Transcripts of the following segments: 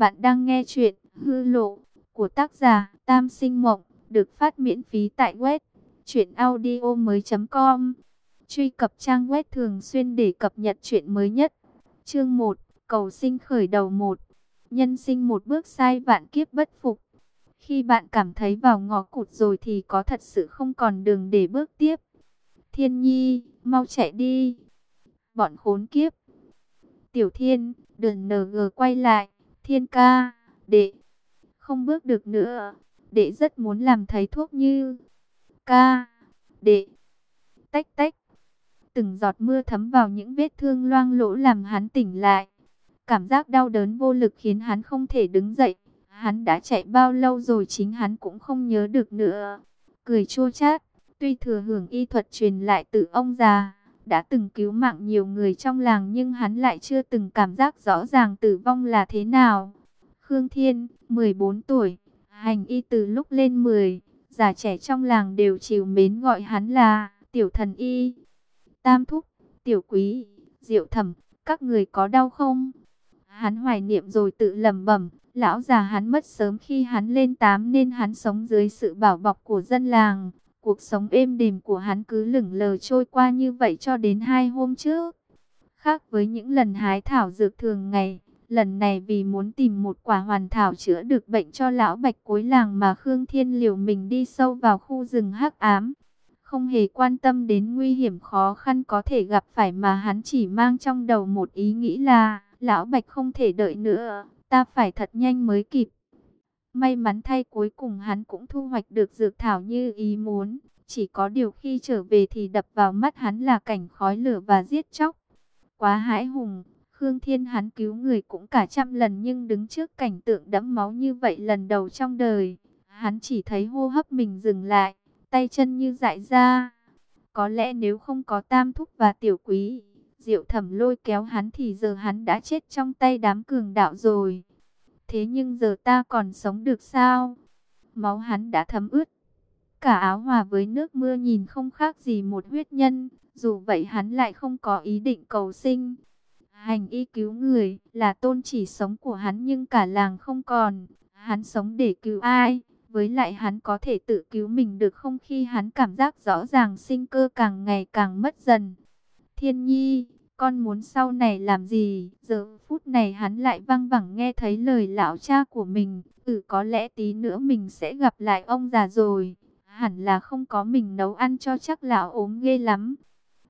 Bạn đang nghe chuyện Hư Lộ của tác giả Tam Sinh Mộng được phát miễn phí tại web truyệnaudiomoi.com. Truy cập trang web thường xuyên để cập nhật chuyện mới nhất. Chương 1: Cầu sinh khởi đầu 1. Nhân sinh một bước sai vạn kiếp bất phục. Khi bạn cảm thấy vào ngõ cụt rồi thì có thật sự không còn đường để bước tiếp. Thiên Nhi, mau chạy đi. Bọn khốn kiếp. Tiểu Thiên, đừng NG quay lại. Thiên ca, đệ, không bước được nữa. Đệ rất muốn làm thầy thuốc như ca, đệ. Tách tách. Từng giọt mưa thấm vào những vết thương loang lỗ làm hắn tỉnh lại. Cảm giác đau đớn vô lực khiến hắn không thể đứng dậy. Hắn đã chạy bao lâu rồi chính hắn cũng không nhớ được nữa. Cười chua chát, tuy thừa hưởng y thuật truyền lại từ ông già, đã từng cứu mạng nhiều người trong làng nhưng hắn lại chưa từng cảm giác rõ ràng tử vong là thế nào. Khương Thiên, 14 tuổi, hành y từ lúc lên 10, già trẻ trong làng đều chiều mến gọi hắn là tiểu thần y. Tam thúc, tiểu quý, diệu thẩm, các người có đau không? Hắn hoài niệm rồi tự lẩm bẩm, lão già hắn mất sớm khi hắn lên 8 nên hắn sống dưới sự bảo bọc của dân làng. Cuộc sống êm đềm của hắn cứ lửng lờ trôi qua như vậy cho đến hai hôm trước. Khác với những lần hái thảo dược thường ngày, lần này vì muốn tìm một quả hoàn thảo chữa được bệnh cho lão bạch cối làng mà Khương Thiên liều mình đi sâu vào khu rừng hắc ám. Không hề quan tâm đến nguy hiểm khó khăn có thể gặp phải mà hắn chỉ mang trong đầu một ý nghĩ là lão bạch không thể đợi nữa, ta phải thật nhanh mới kịp. May mắn thay cuối cùng hắn cũng thu hoạch được dược thảo như ý muốn. Chỉ có điều khi trở về thì đập vào mắt hắn là cảnh khói lửa và giết chóc. Quá hãi hùng, Khương Thiên hắn cứu người cũng cả trăm lần nhưng đứng trước cảnh tượng đẫm máu như vậy lần đầu trong đời. Hắn chỉ thấy hô hấp mình dừng lại, tay chân như dại ra. Có lẽ nếu không có tam thúc và tiểu quý, diệu thẩm lôi kéo hắn thì giờ hắn đã chết trong tay đám cường đạo rồi. Thế nhưng giờ ta còn sống được sao? Máu hắn đã thấm ướt. Cả áo hòa với nước mưa nhìn không khác gì một huyết nhân. Dù vậy hắn lại không có ý định cầu sinh. Hành y cứu người là tôn chỉ sống của hắn nhưng cả làng không còn. Hắn sống để cứu ai? Với lại hắn có thể tự cứu mình được không khi hắn cảm giác rõ ràng sinh cơ càng ngày càng mất dần. Thiên nhi, con muốn sau này làm gì? Giờ phút này hắn lại văng vẳng nghe thấy lời lão cha của mình. Ừ có lẽ tí nữa mình sẽ gặp lại ông già rồi. Hẳn là không có mình nấu ăn cho chắc lão ốm ghê lắm.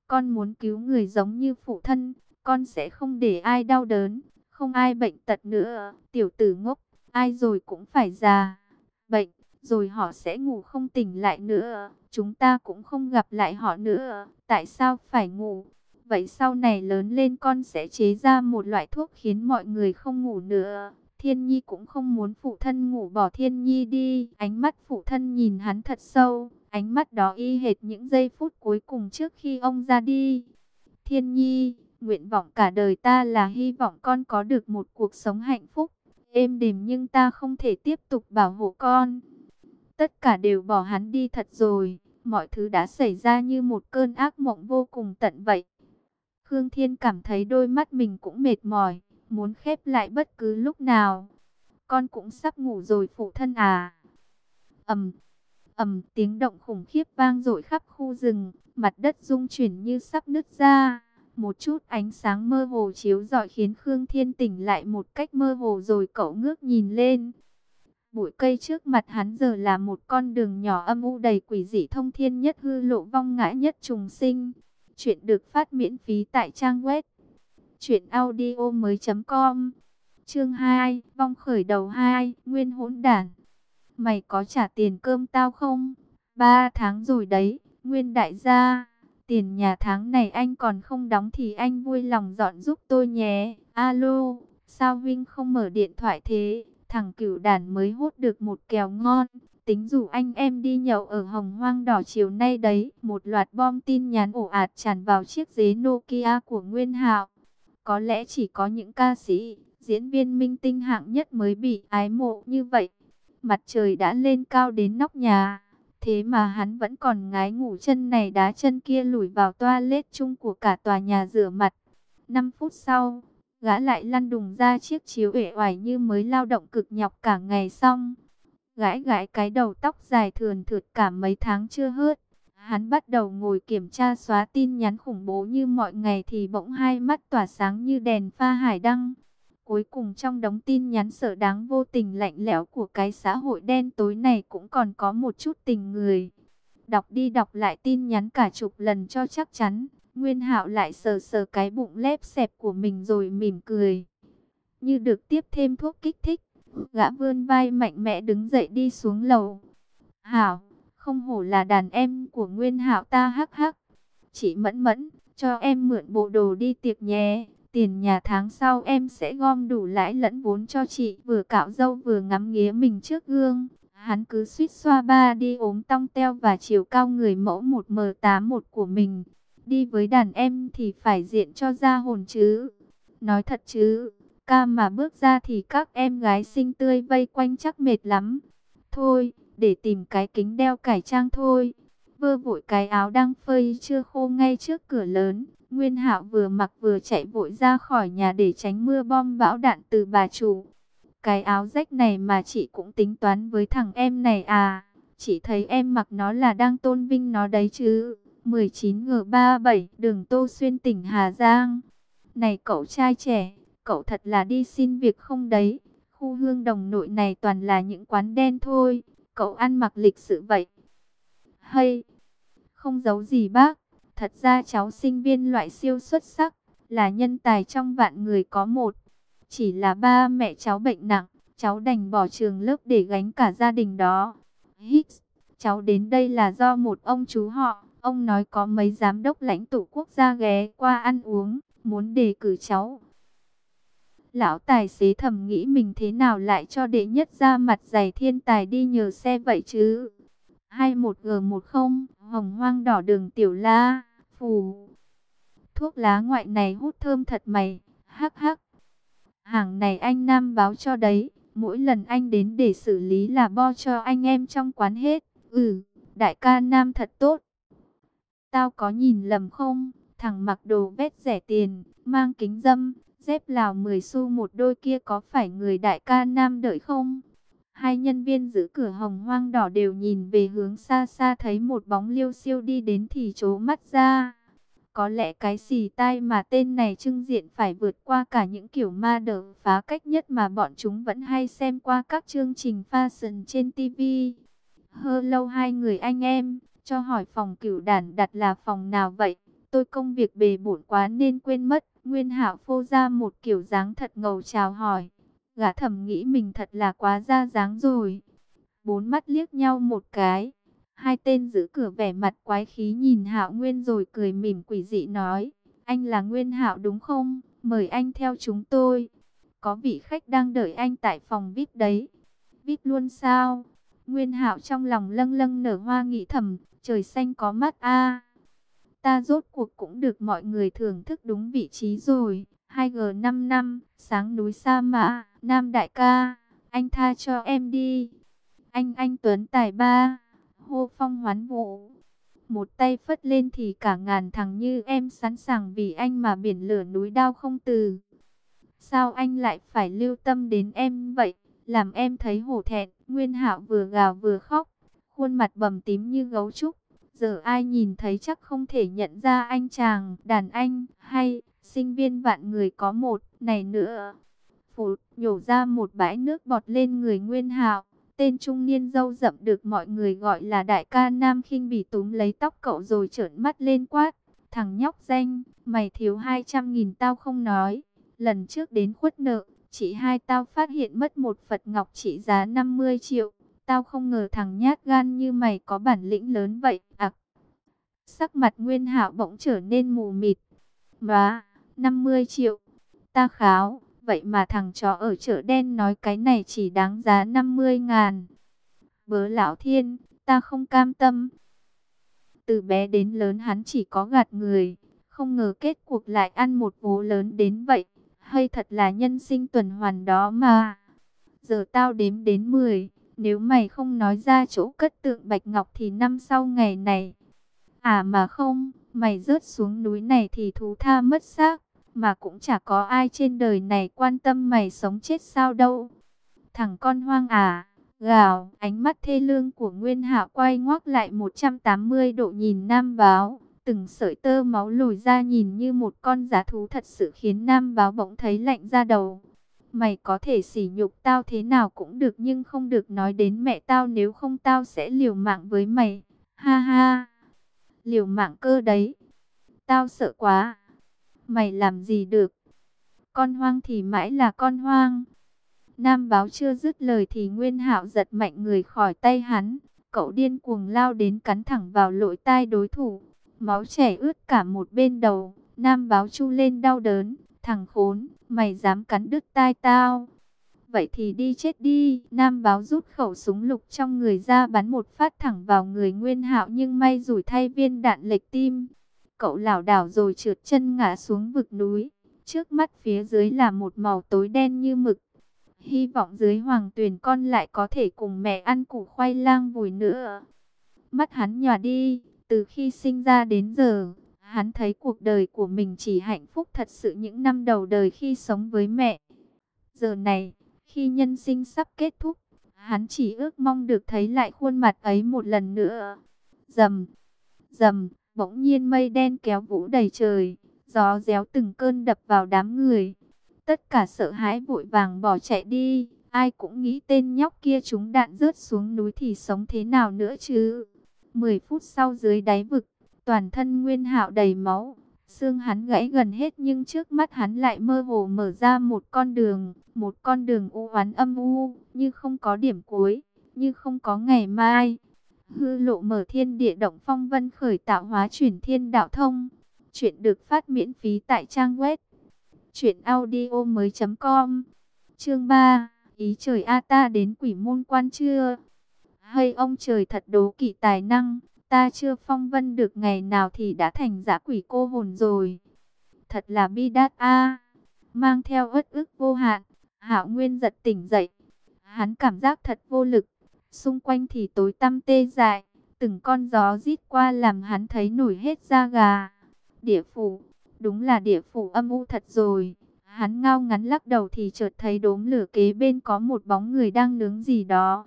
Con muốn cứu người giống như phụ thân. Con sẽ không để ai đau đớn. Không ai bệnh tật nữa. Tiểu tử ngốc. Ai rồi cũng phải già. Bệnh. Rồi họ sẽ ngủ không tỉnh lại nữa. Chúng ta cũng không gặp lại họ nữa. Tại sao phải ngủ? Vậy sau này lớn lên con sẽ chế ra một loại thuốc khiến mọi người không ngủ nữa. Thiên Nhi cũng không muốn phụ thân ngủ bỏ Thiên Nhi đi. Ánh mắt phụ thân nhìn hắn thật sâu. Ánh mắt đó y hệt những giây phút cuối cùng trước khi ông ra đi. Thiên Nhi, nguyện vọng cả đời ta là hy vọng con có được một cuộc sống hạnh phúc. Êm đềm nhưng ta không thể tiếp tục bảo hộ con. Tất cả đều bỏ hắn đi thật rồi. Mọi thứ đã xảy ra như một cơn ác mộng vô cùng tận vậy. Khương Thiên cảm thấy đôi mắt mình cũng mệt mỏi, muốn khép lại bất cứ lúc nào. Con cũng sắp ngủ rồi phụ thân à. ầm ầm tiếng động khủng khiếp vang dội khắp khu rừng, mặt đất rung chuyển như sắp nứt ra. Một chút ánh sáng mơ hồ chiếu rọi khiến Khương Thiên tỉnh lại một cách mơ hồ rồi cậu ngước nhìn lên. Bụi cây trước mặt hắn giờ là một con đường nhỏ âm u đầy quỷ dị thông thiên nhất hư lộ vong ngã nhất trùng sinh. Chuyện được phát miễn phí tại trang web truyệnaudiomoi.com. Chương 2, vong khởi đầu 2, nguyên hỗn đản. Mày có trả tiền cơm tao không? Ba tháng rồi đấy, Nguyên đại gia. Tiền nhà tháng này anh còn không đóng thì anh vui lòng dọn giúp tôi nhé. Alo, sao Vinh không mở điện thoại thế? Thằng cửu đàn mới hút được một kèo ngon. Tính rủ anh em đi nhậu ở hồng hoang đỏ chiều nay đấy. Một loạt bom tin nhắn ổ ạt tràn vào chiếc ghế Nokia của Nguyên Hạo. Có lẽ chỉ có những ca sĩ, diễn viên minh tinh hạng nhất mới bị ái mộ như vậy. Mặt trời đã lên cao đến nóc nhà. Thế mà hắn vẫn còn ngái ngủ chân này đá chân kia lủi vào toilet chung của cả tòa nhà rửa mặt. 5 phút sau, Gã lại lăn đùng ra chiếc chiếu uể oải như mới lao động cực nhọc cả ngày xong. Gãi gãi cái đầu tóc dài thường thượt cả mấy tháng chưa hớt. Hắn bắt đầu ngồi kiểm tra xóa tin nhắn khủng bố như mọi ngày thì bỗng hai mắt tỏa sáng như đèn pha hải đăng. Cuối cùng trong đống tin nhắn sợ đáng vô tình lạnh lẽo của cái xã hội đen tối này cũng còn có một chút tình người. Đọc đi đọc lại tin nhắn cả chục lần cho chắc chắn. Nguyên hạo lại sờ sờ cái bụng lép xẹp của mình rồi mỉm cười. Như được tiếp thêm thuốc kích thích. Gã vươn vai mạnh mẽ đứng dậy đi xuống lầu. Hảo, không hổ là đàn em của Nguyên hạo ta hắc hắc. Chị mẫn mẫn, cho em mượn bộ đồ đi tiệc nhé. Tiền nhà tháng sau em sẽ gom đủ lãi lẫn vốn cho chị. Vừa cạo râu vừa ngắm nghía mình trước gương. Hắn cứ suýt xoa ba đi ốm tong teo và chiều cao người mẫu 1M81 của mình. Đi với đàn em thì phải diện cho ra hồn chứ. Nói thật chứ, ca mà bước ra thì các em gái xinh tươi vây quanh chắc mệt lắm. Thôi, để tìm cái kính đeo cải trang thôi. Vơ vội cái áo đang phơi chưa khô ngay trước cửa lớn. Nguyên Hạo vừa mặc vừa chạy vội ra khỏi nhà để tránh mưa bom bão đạn từ bà chủ. Cái áo rách này mà chị cũng tính toán với thằng em này à. Chị thấy em mặc nó là đang tôn vinh nó đấy chứ. 19G37 đường Tô Xuyên tỉnh Hà Giang. Này cậu trai trẻ, cậu thật là đi xin việc không đấy. Khu hương đồng nội này toàn là những quán đen thôi. Cậu ăn mặc lịch sự vậy. Hay, không giấu gì bác. Thật ra cháu sinh viên loại siêu xuất sắc, là nhân tài trong vạn người có một. Chỉ là ba mẹ cháu bệnh nặng, cháu đành bỏ trường lớp để gánh cả gia đình đó. Hít, cháu đến đây là do một ông chú họ, ông nói có mấy giám đốc lãnh tụ quốc gia ghé qua ăn uống, muốn đề cử cháu. Lão tài xế thầm nghĩ mình thế nào lại cho đệ nhất ra mặt giày thiên tài đi nhờ xe vậy chứ. 21G10, hồng hoang đỏ đường tiểu la, phù. Thuốc lá ngoại này hút thơm thật mày, hắc hắc. Hàng này anh Nam báo cho đấy, mỗi lần anh đến để xử lý là bo cho anh em trong quán hết. Ừ, đại ca Nam thật tốt. Tao có nhìn lầm không? Thằng mặc đồ vét rẻ tiền, mang kính dâm, dép lào 10 xu một đôi kia có phải người đại ca Nam đợi không? Hai nhân viên giữ cửa hồng hoang đỏ đều nhìn về hướng xa xa thấy một bóng liêu siêu đi đến thì chố mắt ra. Có lẽ cái xì tai mà tên này trưng diện phải vượt qua cả những kiểu ma đỡ phá cách nhất mà bọn chúng vẫn hay xem qua các chương trình fashion trên TV. Hơ lâu hai người anh em, cho hỏi phòng cửu đàn đặt là phòng nào vậy? Tôi công việc bề bộn quá nên quên mất. Nguyên hạo phô ra một kiểu dáng thật ngầu chào hỏi. Gã thầm nghĩ mình thật là quá ra dáng rồi. Bốn mắt liếc nhau một cái. Hai tên giữ cửa vẻ mặt quái khí nhìn Hạo Nguyên rồi cười mỉm quỷ dị nói, anh là Nguyên Hạo đúng không? Mời anh theo chúng tôi. Có vị khách đang đợi anh tại phòng VIP đấy. VIP luôn sao? Nguyên Hạo trong lòng lâng lâng nở hoa nghĩ thầm, trời xanh có mắt a. Ta rốt cuộc cũng được mọi người thưởng thức đúng vị trí rồi. 2G5 năm, sáng núi Sa Mã, Nam Đại ca, anh tha cho em đi. Anh anh Tuấn Tài Ba hô phong hoán vũ. Một tay phất lên thì cả ngàn thằng như em sẵn sàng vì anh mà biển lửa núi đao không từ. Sao anh lại phải lưu tâm đến em vậy? Làm em thấy hổ thẹn, Nguyên Hạo vừa gào vừa khóc, khuôn mặt bầm tím như gấu trúc. Giờ ai nhìn thấy chắc không thể nhận ra anh chàng, đàn anh, hay sinh viên vạn người có một, này nữa. Phụt, nhổ ra một bãi nước bọt lên người Nguyên Hạo. Tên trung niên dâu rậm được mọi người gọi là đại ca Nam khinh bị túm lấy tóc cậu rồi trợn mắt lên quát. Thằng nhóc danh, mày thiếu 200 nghìn tao không nói. Lần trước đến khuất nợ, chị hai tao phát hiện mất một Phật ngọc trị giá 50 triệu. Tao không ngờ thằng nhát gan như mày có bản lĩnh lớn vậy. À, sắc mặt nguyên hạo bỗng trở nên mù mịt. Má, 50 triệu. Ta kháo, Vậy mà thằng chó ở chợ đen nói cái này chỉ đáng giá 50 ngàn. Bớ lão thiên, ta không cam tâm. Từ bé đến lớn hắn chỉ có gạt người. Không ngờ kết cuộc lại ăn một vố lớn đến vậy. Hay thật là nhân sinh tuần hoàn đó mà. Giờ tao đếm đến 10. Nếu mày không nói ra chỗ cất tượng Bạch Ngọc thì năm sau ngày này. À mà không, mày rớt xuống núi này thì thú tha mất xác. mà cũng chả có ai trên đời này quan tâm mày sống chết sao đâu. Thằng con hoang à, gào, ánh mắt thê lương của Nguyên Hạo quay ngoắc lại 180 độ nhìn Nam Báo. Từng sợi tơ máu lùi ra nhìn như một con giá thú thật sự khiến Nam Báo bỗng thấy lạnh ra đầu. Mày có thể sỉ nhục tao thế nào cũng được nhưng không được nói đến mẹ tao nếu không tao sẽ liều mạng với mày. Ha ha, liều mạng cơ đấy. Tao sợ quá. Mày làm gì được? Con hoang thì mãi là con hoang. Nam báo chưa dứt lời thì Nguyên Hạo giật mạnh người khỏi tay hắn. Cậu điên cuồng lao đến cắn thẳng vào lỗ tai đối thủ. Máu chảy ướt cả một bên đầu. Nam báo chu lên đau đớn. Thằng khốn, mày dám cắn đứt tai tao. Vậy thì đi chết đi. Nam báo rút khẩu súng lục trong người ra bắn một phát thẳng vào người Nguyên Hạo nhưng may rủi thay viên đạn lệch tim. Cậu lảo đảo rồi trượt chân ngã xuống vực núi. Trước mắt phía dưới là một màu tối đen như mực. Hy vọng dưới hoàng tuyền con lại có thể cùng mẹ ăn củ khoai lang vùi nữa. Mắt hắn nhòa đi, từ khi sinh ra đến giờ, hắn thấy cuộc đời của mình chỉ hạnh phúc thật sự những năm đầu đời khi sống với mẹ. Giờ này, khi nhân sinh sắp kết thúc, hắn chỉ ước mong được thấy lại khuôn mặt ấy một lần nữa. Dầm, dầm, bỗng nhiên mây đen kéo vũ đầy trời, gió réo từng cơn đập vào đám người. Tất cả sợ hãi vội vàng bỏ chạy đi, ai cũng nghĩ tên nhóc kia chúng đạn rớt xuống núi thì sống thế nào nữa chứ. Mười phút sau dưới đáy vực, toàn thân Nguyên Hạo đầy máu, xương hắn gãy gần hết nhưng trước mắt hắn lại mơ hồ mở ra một con đường, một con đường u oán âm u, như không có điểm cuối, như không có ngày mai. Hư lộ mở thiên địa động phong vân khởi tạo hóa chuyển thiên đạo thông. Chuyện được phát miễn phí tại trang web audio mới com Chương 3 Ý trời A ta đến quỷ môn quan chưa? Hay ông trời thật đố kỵ tài năng, ta chưa phong vân được ngày nào thì đã thành giả quỷ cô hồn rồi. Thật là bi đát a. Mang theo uất ức vô hạn, Hạo Nguyên giật tỉnh dậy. Hắn cảm giác thật vô lực, xung quanh thì tối tăm tê dại, từng con gió rít qua làm hắn thấy nổi hết da gà. Địa phủ, đúng là địa phủ âm u thật rồi. Hắn ngao ngắn lắc đầu thì chợt thấy đốm lửa kế bên có một bóng người đang nướng gì đó.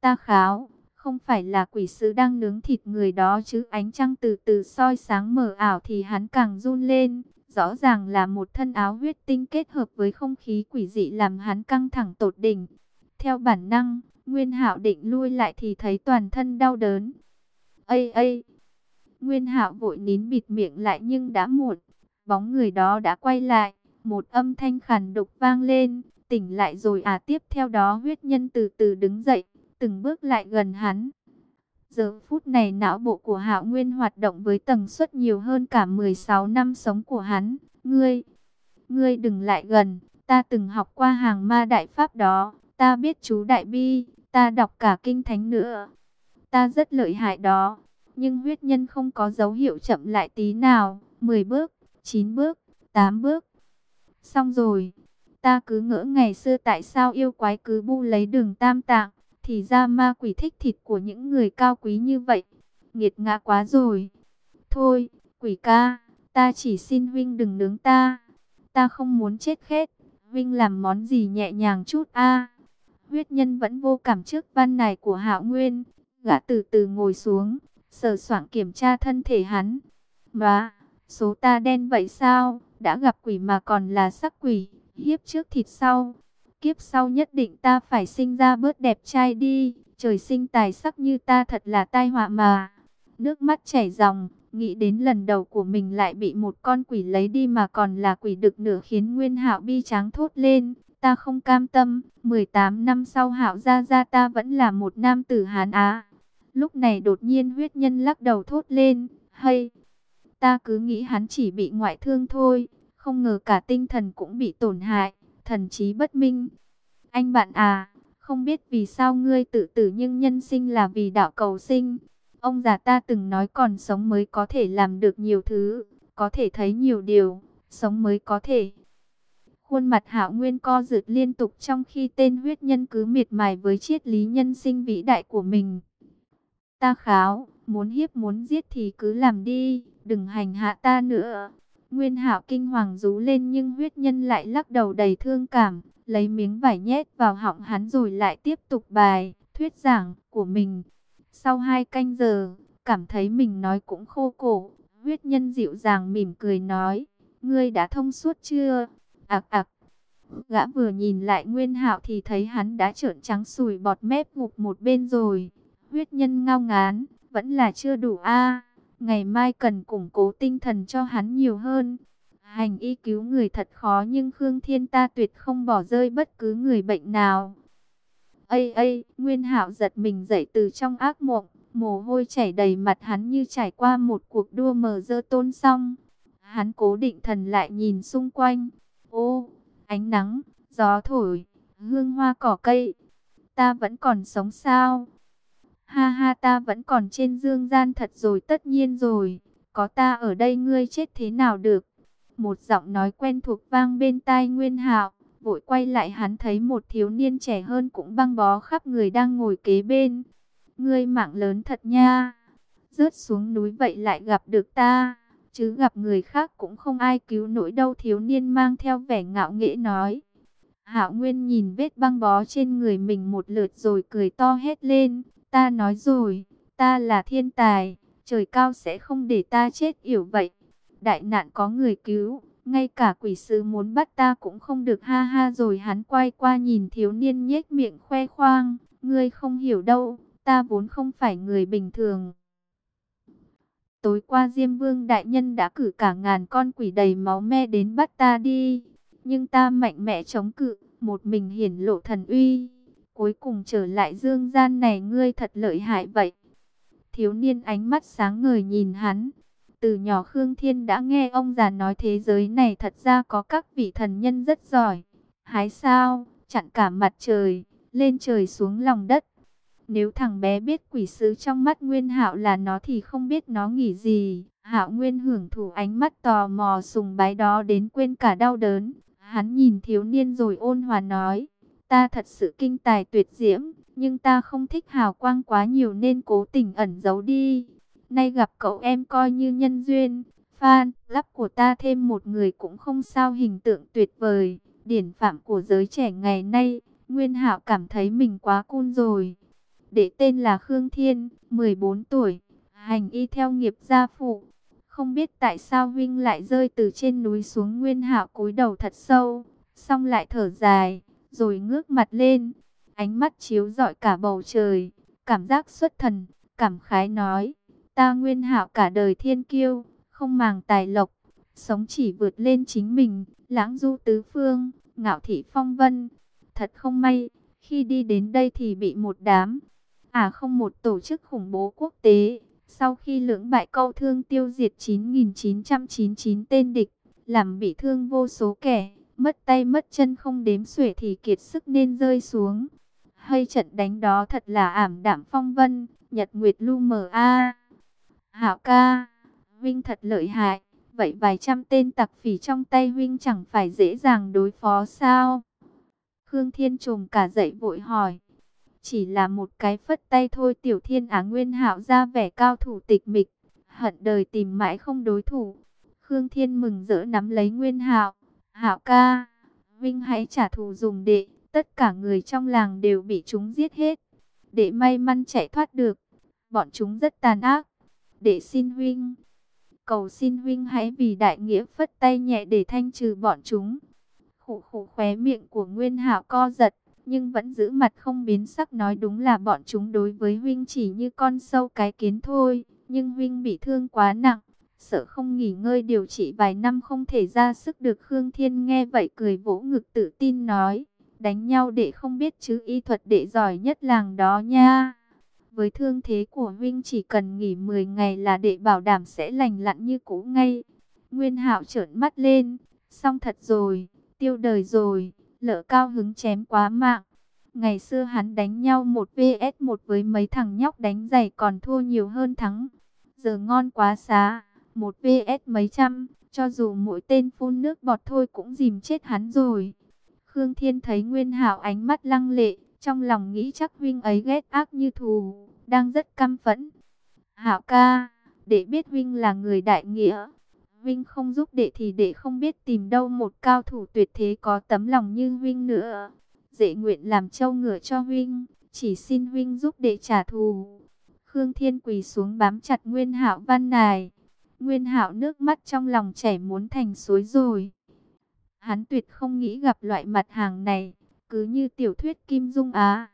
Ta kháo, không phải là quỷ sứ đang nướng thịt người đó chứ ánh trăng từ từ soi sáng mờ ảo thì hắn càng run lên. Rõ ràng là một thân áo huyết tinh kết hợp với không khí quỷ dị làm hắn căng thẳng tột đỉnh. Theo bản năng, Nguyên Hạo định lui lại thì thấy toàn thân đau đớn. Ây ây! Nguyên Hạo vội nín bịt miệng lại nhưng đã muộn. Bóng người đó đã quay lại, một âm thanh khàn đục vang lên, tỉnh lại rồi à tiếp theo đó huyết nhân từ từ đứng dậy, từng bước lại gần hắn. Giờ phút này não bộ của Hạo Nguyên hoạt động với tần suất nhiều hơn cả 16 năm sống của hắn. Ngươi, ngươi đừng lại gần, ta từng học qua hàng ma đại pháp đó, ta biết chú đại bi, ta đọc cả kinh thánh nữa. Ta rất lợi hại đó, nhưng huyết nhân không có dấu hiệu chậm lại tí nào. 10 bước, 9 bước, 8 bước. Xong rồi, ta cứ ngỡ ngày xưa tại sao yêu quái cứ bu lấy đường tam tạng, thì ra ma quỷ thích thịt của những người cao quý như vậy. Nghiệt ngã quá rồi. Thôi, quỷ ca, ta chỉ xin huynh đừng nướng ta. Ta không muốn chết khét. Huynh làm món gì nhẹ nhàng chút a Huyết nhân vẫn vô cảm trước văn này của Hạo Nguyên. Gã từ từ ngồi xuống, sờ soạng kiểm tra thân thể hắn. Mà, số ta đen vậy sao? Đã gặp quỷ mà còn là sắc quỷ, hiếp trước thịt sau. Kiếp sau nhất định ta phải sinh ra bớt đẹp trai đi. Trời sinh tài sắc như ta thật là tai họa mà. Nước mắt chảy ròng, nghĩ đến lần đầu của mình lại bị một con quỷ lấy đi mà còn là quỷ đực nửa khiến Nguyên Hạo bi tráng thốt lên ta không cam tâm, 18 năm sau hạo gia gia ta vẫn là một nam tử Hán Á. Lúc này đột nhiên huyết nhân lắc đầu thốt lên, hay, ta cứ nghĩ hắn chỉ bị ngoại thương thôi, không ngờ cả tinh thần cũng bị tổn hại, thần trí bất minh. Anh bạn à, không biết vì sao ngươi tự tử nhưng nhân sinh là vì đạo cầu sinh. Ông già ta từng nói còn sống mới có thể làm được nhiều thứ, có thể thấy nhiều điều, sống mới có thể Khuôn mặt Hạo Nguyên co rụt liên tục trong khi tên huyết nhân cứ miệt mài với triết lý nhân sinh vĩ đại của mình. Ta kháo, muốn hiếp muốn giết thì cứ làm đi, đừng hành hạ ta nữa. Nguyên Hạo kinh hoàng rú lên nhưng huyết nhân lại lắc đầu đầy thương cảm, lấy miếng vải nhét vào họng hắn rồi lại tiếp tục bài thuyết giảng của mình. Sau hai canh giờ, cảm thấy mình nói cũng khô cổ, huyết nhân dịu dàng mỉm cười nói, ngươi đã thông suốt chưa? Ặc ặc. Gã vừa nhìn lại Nguyên Hạo thì thấy hắn đã trợn trắng sùi bọt mép gục một bên rồi. Huyết nhân ngao ngán, vẫn là chưa đủ a. Ngày mai cần củng cố tinh thần cho hắn nhiều hơn. Hành y cứu người thật khó nhưng Khương Thiên ta tuyệt không bỏ rơi bất cứ người bệnh nào. Ây ây, Nguyên Hạo giật mình dậy từ trong ác mộng, mồ hôi chảy đầy mặt hắn như trải qua một cuộc đua mờ dơ tôn xong. Hắn cố định thần lại nhìn xung quanh. Ô, ánh nắng, gió thổi, hương hoa cỏ cây. Ta vẫn còn sống sao? Ha ha ta vẫn còn trên dương gian thật rồi tất nhiên rồi. Có ta ở đây ngươi chết thế nào được? Một giọng nói quen thuộc vang bên tai Nguyên Hạo, vội quay lại hắn thấy một thiếu niên trẻ hơn cũng băng bó khắp người đang ngồi kế bên. Ngươi mạng lớn thật nha. Rớt xuống núi vậy lại gặp được ta, chứ gặp người khác cũng không ai cứu nổi đâu thiếu niên mang theo vẻ ngạo nghễ nói. Hạo Nguyên nhìn vết băng bó trên người mình một lượt rồi cười to hết lên, ta nói rồi, ta là thiên tài, trời cao sẽ không để ta chết yểu vậy đại nạn có người cứu, ngay cả quỷ sứ muốn bắt ta cũng không được ha ha rồi hắn quay qua nhìn thiếu niên nhếch miệng khoe khoang, ngươi không hiểu đâu, ta vốn không phải người bình thường. Tối qua Diêm Vương Đại Nhân đã cử cả ngàn con quỷ đầy máu me đến bắt ta đi, nhưng ta mạnh mẽ chống cự, một mình hiển lộ thần uy, cuối cùng trở lại dương gian này ngươi thật lợi hại vậy. Thiếu niên ánh mắt sáng ngời nhìn hắn, từ nhỏ Khương Thiên đã nghe ông già nói thế giới này thật ra có các vị thần nhân rất giỏi. Hái sao, chặn cả mặt trời, lên trời xuống lòng đất. Nếu thằng bé biết quỷ sứ trong mắt Nguyên Hạo là nó thì không biết nó nghĩ gì. Hạo Nguyên hưởng thụ ánh mắt tò mò sùng bái đó đến quên cả đau đớn. Hắn nhìn thiếu niên rồi ôn hòa nói, ta thật sự kinh tài tuyệt diễm, nhưng ta không thích hào quang quá nhiều nên cố tình ẩn giấu đi. Nay gặp cậu em coi như nhân duyên, fan, lắp của ta thêm một người cũng không sao hình tượng tuyệt vời, điển phạm của giới trẻ ngày nay, Nguyên Hạo cảm thấy mình quá cun rồi. Để tên là Khương Thiên, 14 tuổi, hành y theo nghiệp gia phụ. Không biết tại sao Vinh lại rơi từ trên núi xuống Nguyên Hạo cúi đầu thật sâu, xong lại thở dài, rồi ngước mặt lên, ánh mắt chiếu rọi cả bầu trời, cảm giác xuất thần, cảm khái nói: Ta nguyên hạo cả đời thiên kiêu, không màng tài lộc, sống chỉ vượt lên chính mình, lãng du tứ phương, ngạo thị phong vân. Thật không may, khi đi đến đây thì bị một đám, à không một tổ chức khủng bố quốc tế. Sau khi lưỡng bại câu thương tiêu diệt 9.999 tên địch, làm bị thương vô số kẻ, mất tay mất chân không đếm xuể thì kiệt sức nên rơi xuống. Hay trận đánh đó thật là ảm đạm phong vân, nhật nguyệt lu mờ a. Hảo ca, Vinh thật lợi hại, vậy vài trăm tên tặc phỉ trong tay Vinh chẳng phải dễ dàng đối phó sao? Khương Thiên trùng cả dậy vội hỏi. Chỉ là một cái phất tay thôi tiểu thiên á nguyên hạo ra vẻ cao thủ tịch mịch, hận đời tìm mãi không đối thủ. Khương Thiên mừng rỡ nắm lấy nguyên hạo, hạo ca, Vinh hãy trả thù dùng đệ, tất cả người trong làng đều bị chúng giết hết. Đệ may mắn chạy thoát được, bọn chúng rất tàn ác, đệ xin huynh. Cầu xin huynh hãy vì đại nghĩa phất tay nhẹ để thanh trừ bọn chúng. Khủ khủ khóe miệng của Nguyên Hạo co giật, nhưng vẫn giữ mặt không biến sắc nói đúng là bọn chúng đối với huynh chỉ như con sâu cái kiến thôi, nhưng huynh bị thương quá nặng, sợ không nghỉ ngơi điều trị vài năm không thể ra sức được. Khương Thiên nghe vậy cười vỗ ngực tự tin nói, đánh nhau để không biết chứ y thuật đệ giỏi nhất làng đó nha. Với thương thế của huynh chỉ cần nghỉ 10 ngày là đệ bảo đảm sẽ lành lặn như cũ ngay. Nguyên hạo trợn mắt lên, xong thật rồi, tiêu đời rồi, lỡ cao hứng chém quá mạng. Ngày xưa hắn đánh nhau một vs một với mấy thằng nhóc đánh giày còn thua nhiều hơn thắng. Giờ ngon quá xá, một vs mấy trăm, cho dù mỗi tên phun nước bọt thôi cũng dìm chết hắn rồi. Khương Thiên thấy Nguyên Hạo ánh mắt lăng lệ, trong lòng nghĩ chắc huynh ấy ghét ác như thù, đang rất căm phẫn. Hảo ca, để biết huynh là người đại nghĩa, Vinh không giúp đệ thì đệ không biết tìm đâu một cao thủ tuyệt thế có tấm lòng như Vinh nữa. Dễ nguyện làm trâu ngựa cho Vinh, chỉ xin Vinh giúp đệ trả thù. Khương Thiên quỳ xuống bám chặt Nguyên Hạo văn nài. Nguyên Hạo nước mắt trong lòng chảy muốn thành suối rồi. Hắn tuyệt không nghĩ gặp loại mặt hàng này, cứ như tiểu thuyết Kim Dung Á.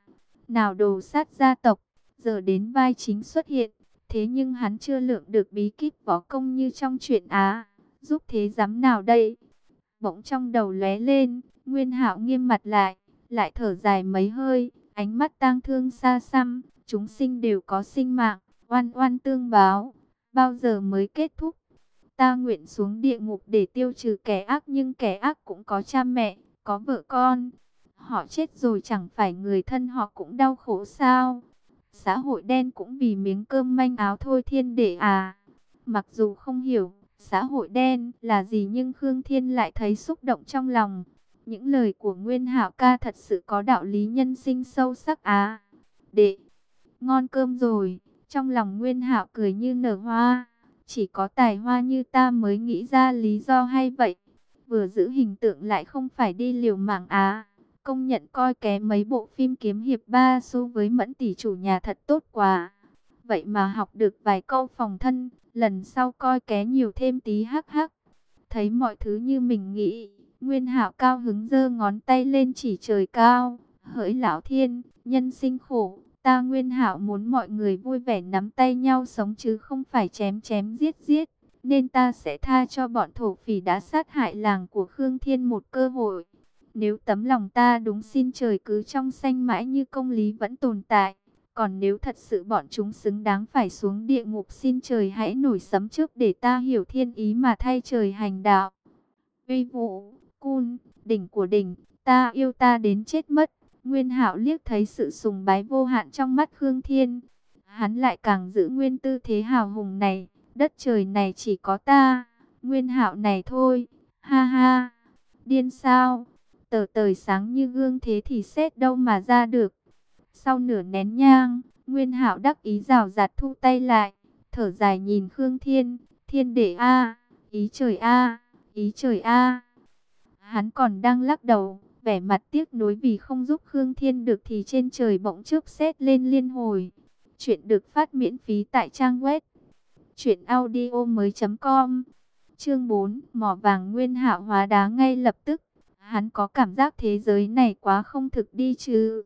Nào đồ sát gia tộc, giờ đến vai chính xuất hiện, thế nhưng hắn chưa lượng được bí kíp võ công như trong truyện Á. Giúp thế dám nào đây? Bỗng trong đầu lóe lên, Nguyên Hạo nghiêm mặt lại, lại thở dài mấy hơi, ánh mắt tang thương xa xăm, chúng sinh đều có sinh mạng, oan oan tương báo, bao giờ mới kết thúc? Ta nguyện xuống địa ngục để tiêu trừ kẻ ác nhưng kẻ ác cũng có cha mẹ, có vợ con. Họ chết rồi chẳng phải người thân họ cũng đau khổ sao? Xã hội đen cũng vì miếng cơm manh áo thôi thiên đệ à. Mặc dù không hiểu xã hội đen là gì nhưng Khương Thiên lại thấy xúc động trong lòng. Những lời của Nguyên Hạo ca thật sự có đạo lý nhân sinh sâu sắc à. Đệ, ngon cơm rồi. Trong lòng Nguyên Hạo cười như nở hoa. Chỉ có tài hoa như ta mới nghĩ ra lý do hay vậy. Vừa giữ hình tượng lại không phải đi liều mạng á. Công nhận coi ké mấy bộ phim kiếm hiệp ba xu với mẫn tỷ chủ nhà thật tốt quá. Vậy mà học được vài câu phòng thân, lần sau coi ké nhiều thêm tí hắc hắc. Thấy mọi thứ như mình nghĩ, Nguyên Hạo cao hứng giơ ngón tay lên chỉ trời cao, hỡi lão thiên, nhân sinh khổ, Ta Nguyên Hạo muốn mọi người vui vẻ nắm tay nhau sống chứ không phải chém chém giết giết. Nên ta sẽ tha cho bọn thổ phỉ đã sát hại làng của Khương Thiên một cơ hội. Nếu tấm lòng ta đúng xin trời cứ trong xanh mãi như công lý vẫn tồn tại. Còn nếu thật sự bọn chúng xứng đáng phải xuống địa ngục xin trời hãy nổi sấm trước để ta hiểu thiên ý mà thay trời hành đạo. Uy vũ, cun, đỉnh của đỉnh, ta yêu ta đến chết mất. Nguyên Hạo liếc thấy sự sùng bái vô hạn trong mắt Khương Thiên. Hắn lại càng giữ nguyên tư thế hào hùng này, đất trời này chỉ có ta, Nguyên Hạo này thôi. Ha ha. Điên sao? Tờ tời sáng như gương thế thì xét đâu mà ra được. Sau nửa nén nhang, Nguyên Hạo đắc ý rào rạt thu tay lại, thở dài nhìn Khương Thiên, "Thiên đệ a, ý trời a, ý trời a." Hắn còn đang lắc đầu, vẻ mặt tiếc nuối vì không giúp Khương Thiên được thì trên trời bỗng chốc xét lên liên hồi. Chuyện được phát miễn phí tại trang web truyệnaudiomoi.com. Chương 4, mỏ vàng nguyên hạo hóa đá ngay lập tức. Hắn có cảm giác thế giới này quá không thực đi chứ.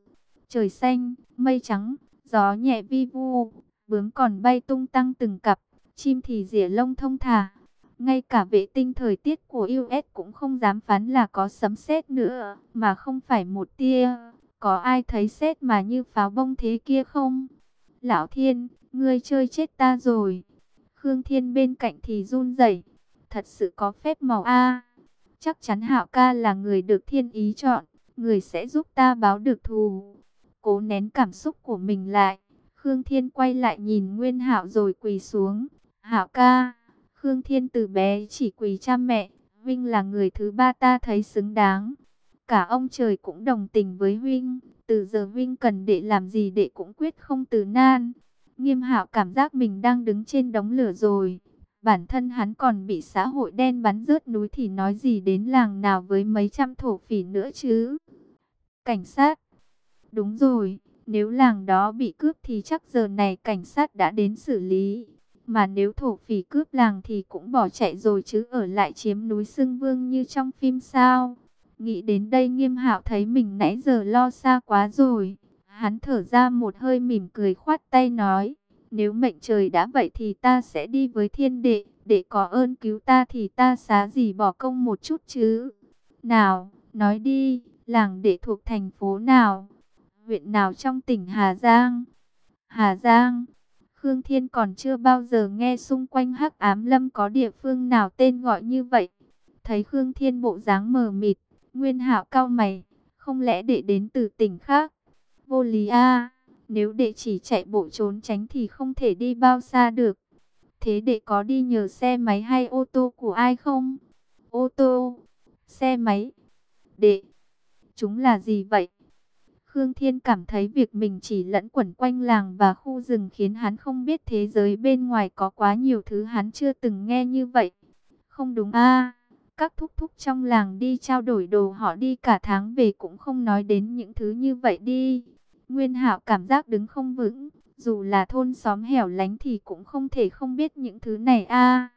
Trời xanh, mây trắng, gió nhẹ vi vu, bướm còn bay tung tăng từng cặp, chim thì rỉa lông thông thả. Ngay cả vệ tinh thời tiết của US cũng không dám phán là có sấm sét nữa, mà không phải một tia. Có ai thấy sét mà như pháo bông thế kia không? Lão Thiên, ngươi chơi chết ta rồi. Khương Thiên bên cạnh thì run rẩy. Thật sự có phép màu A. Chắc chắn Hạo ca là người được thiên ý chọn, người sẽ giúp ta báo được thù. Cố nén cảm xúc của mình lại, Khương Thiên quay lại nhìn Nguyên Hạo rồi quỳ xuống. Hạo ca, Khương Thiên từ bé chỉ quỳ cha mẹ, Vinh là người thứ ba ta thấy xứng đáng. Cả ông trời cũng đồng tình với Vinh, từ giờ Vinh cần đệ làm gì đệ cũng quyết không từ nan. Nghiêm hạo cảm giác mình đang đứng trên đống lửa rồi. Bản thân hắn còn bị xã hội đen bắn rớt núi thì nói gì đến làng nào với mấy trăm thổ phỉ nữa chứ. Cảnh sát. Đúng rồi, nếu làng đó bị cướp thì chắc giờ này cảnh sát đã đến xử lý. Mà nếu thổ phỉ cướp làng thì cũng bỏ chạy rồi chứ ở lại chiếm núi Sưng Vương như trong phim sao. Nghĩ đến đây nghiêm hạo thấy mình nãy giờ lo xa quá rồi. Hắn thở ra một hơi mỉm cười khoát tay nói. Nếu mệnh trời đã vậy thì ta sẽ đi với thiên đệ. Để có ơn cứu ta thì ta xá gì bỏ công một chút chứ. Nào, nói đi, làng đệ thuộc thành phố nào? Huyện nào trong tỉnh Hà Giang? Hà Giang Khương Thiên còn chưa bao giờ nghe xung quanh hắc ám lâm có địa phương nào tên gọi như vậy. Thấy Khương Thiên bộ dáng mờ mịt, Nguyên Hạo cao mày, không lẽ đệ đến từ tỉnh khác? Vô lý a, nếu đệ chỉ chạy bộ trốn tránh thì không thể đi bao xa được. Thế đệ có đi nhờ xe máy hay ô tô của ai không? Ô tô, xe máy, đệ, chúng là gì vậy? Khương Thiên cảm thấy việc mình chỉ lẫn quẩn quanh làng và khu rừng khiến hắn không biết thế giới bên ngoài có quá nhiều thứ hắn chưa từng nghe như vậy. không đúng a Các thúc thúc trong làng đi trao đổi đồ họ đi cả tháng về cũng không nói đến những thứ như vậy đi. Nguyên Hạo cảm giác đứng không vững, dù là thôn xóm hẻo lánh thì cũng không thể không biết những thứ này a.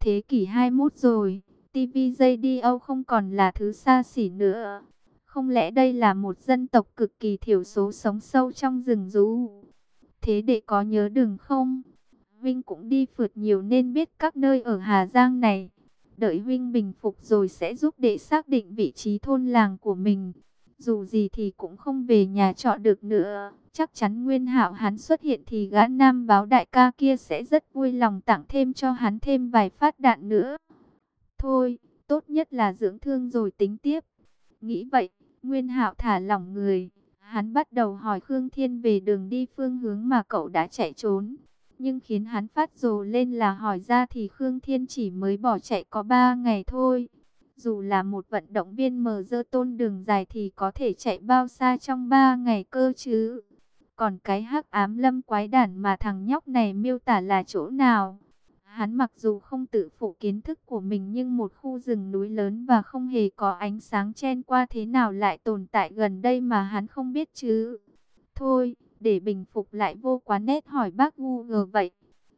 thế kỷ 21 rồi, TV Radio không còn là thứ xa xỉ nữa. Không lẽ đây là một dân tộc cực kỳ thiểu số sống sâu trong rừng rú? Thế để có nhớ đường không? Vinh cũng đi phượt nhiều nên biết các nơi ở Hà Giang này. Đợi Vinh bình phục rồi sẽ giúp đệ xác định vị trí thôn làng của mình. Dù gì thì cũng không về nhà trọ được nữa. Chắc chắn Nguyên Hạo hắn xuất hiện thì gã nam báo đại ca kia sẽ rất vui lòng tặng thêm cho hắn thêm vài phát đạn nữa. Thôi, tốt nhất là dưỡng thương rồi tính tiếp. Nghĩ vậy, Nguyên Hạo thả lỏng người. Hắn bắt đầu hỏi Khương Thiên về đường đi phương hướng mà cậu đã chạy trốn. Nhưng khiến hắn phát rồ lên là hỏi ra thì Khương Thiên chỉ mới bỏ chạy có 3 ngày thôi. Dù là một vận động viên mờ dơ tôn đường dài thì có thể chạy bao xa trong 3 ngày cơ chứ. Còn cái hắc ám lâm quái đản mà thằng nhóc này miêu tả là chỗ nào? Hắn mặc dù không tự phụ kiến thức của mình nhưng một khu rừng núi lớn và không hề có ánh sáng chen qua thế nào lại tồn tại gần đây mà hắn không biết chứ. Thôi, để bình phục lại vô quá nét hỏi bác Google vậy.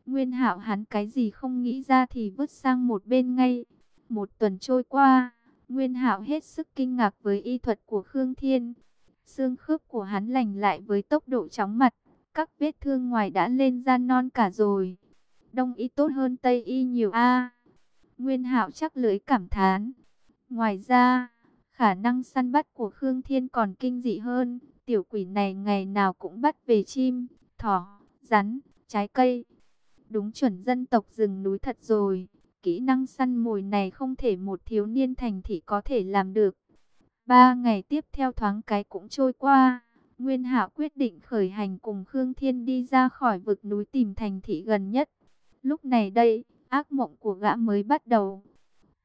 Nguyên hạo hắn cái gì không nghĩ ra thì vứt sang một bên ngay. Một tuần trôi qua, Nguyên hạo hết sức kinh ngạc với y thuật của Khương Thiên. Xương khớp của hắn lành lại với tốc độ chóng mặt. Các vết thương ngoài đã lên da non cả rồi. Đông y tốt hơn Tây y nhiều a. Nguyên hạo chắc lưỡi cảm thán. Ngoài ra, khả năng săn bắt của Khương Thiên còn kinh dị hơn. Tiểu quỷ này ngày nào cũng bắt về chim, thỏ, rắn, trái cây. Đúng chuẩn dân tộc rừng núi thật rồi. Kỹ năng săn mồi này không thể một thiếu niên thành thị có thể làm được. Ba ngày tiếp theo thoáng cái cũng trôi qua. Nguyên Hạo quyết định khởi hành cùng Khương Thiên đi ra khỏi vực núi tìm thành thị gần nhất. Lúc này đây, ác mộng của gã mới bắt đầu.